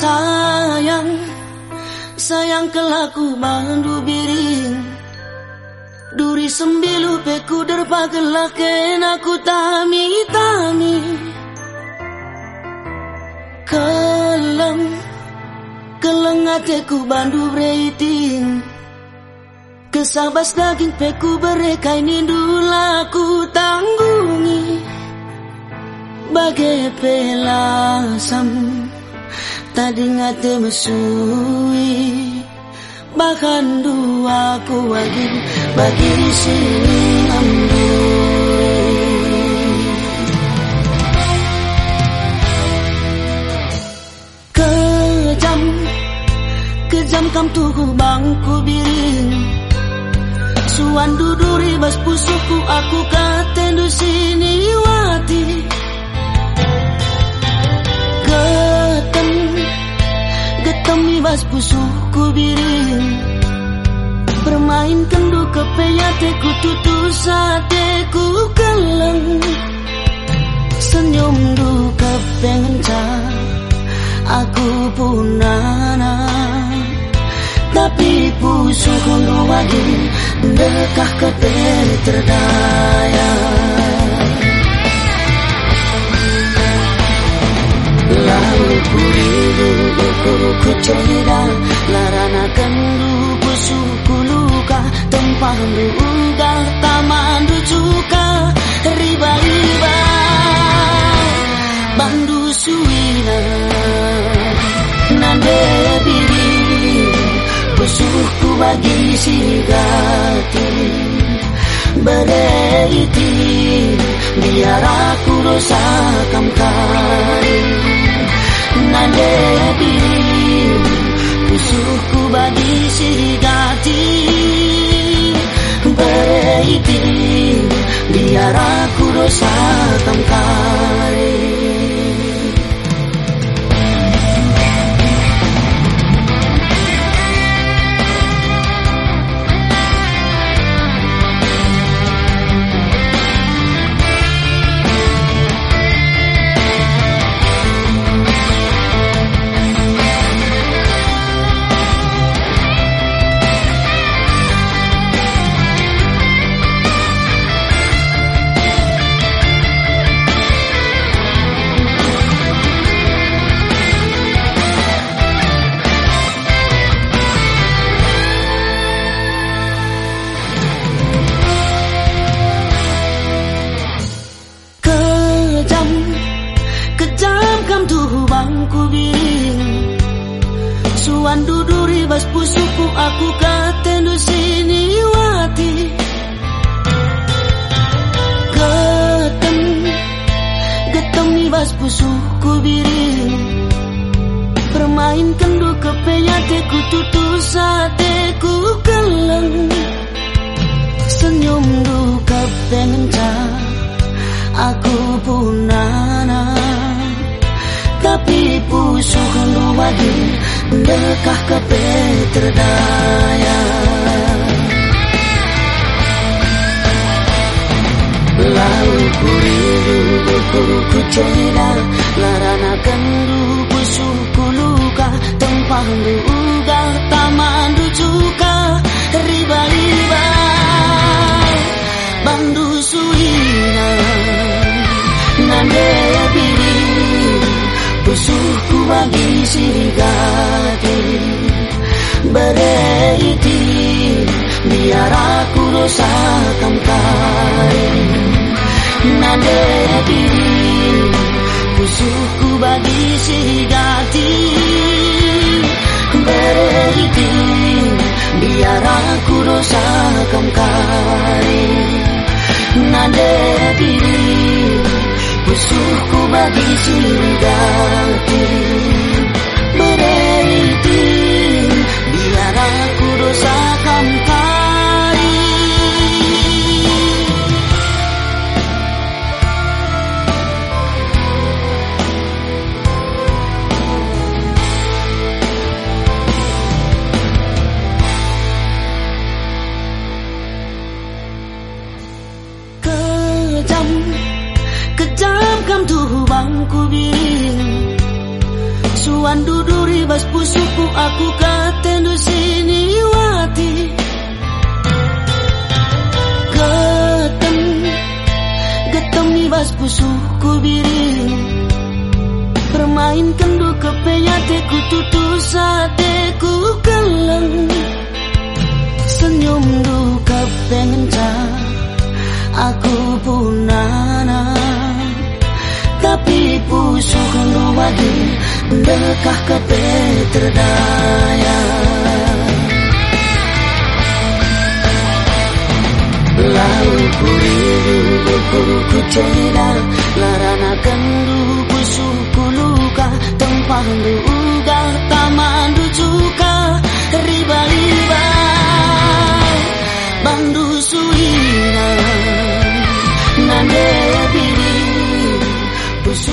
Sayang, sayang kelaku bandu biring. Duri sembilu peku derpagelah aku tami tami. Kelem, keleng ateku bandu breiting. Kesabas daging peku berekai nindulaku tanggungi. Bagai pelasam Tadi ngate mesui Bahkan dua ku lagi Bagi sini Kejam Kejam kam tuku bangku biring. Suan duduri bas pusuku aku katendu sini wati. Kami bas pusuku biring Bermain kendu teku tutu sateku keleng Senyum du kepengenca Aku punana Tapi pusuku lagi Dekah kepe terdaya sigati bereiti biar aku dosa kamkari. Nande Musuhku bagi sirigati Beriti Biar aku dosa tangkari Suan duduri bas pusuku aku katendu sini wati. Getem Getem bas pusuku biring Bermain kendu kepenyateku tutu sateku keleng Senyum du kepengenca Aku punana lagi Dekah kepe terdaya? Lalu ku rindu ku ceda Larana kendu pusuku luka Tempah duga Biar aku dosa kamkari Nande diri Pusuku bagi sirigati Bereiti Biar aku dosa kamkari Nande diri Pusuhku bagi sirigati Berarti Suan duduri bas pusuku aku katendu sini wati. Getem Getem ni bas pusuku biring Bermain kendu kepenya teku tutu Dekah ke terdaya? Lalu kuridu ku ceda Larana kendu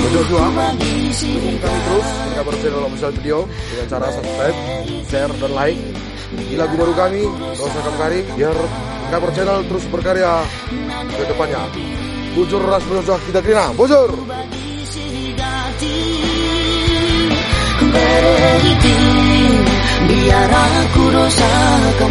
Video kami terus kabar channel official video dengan cara subscribe, share, dan like. Di lagu baru kami, Rosa Kamkari, biar kabar channel terus berkarya ke depannya. Bujur ras berdosa kita kena, bujur! Berhenti biar aku dosa kau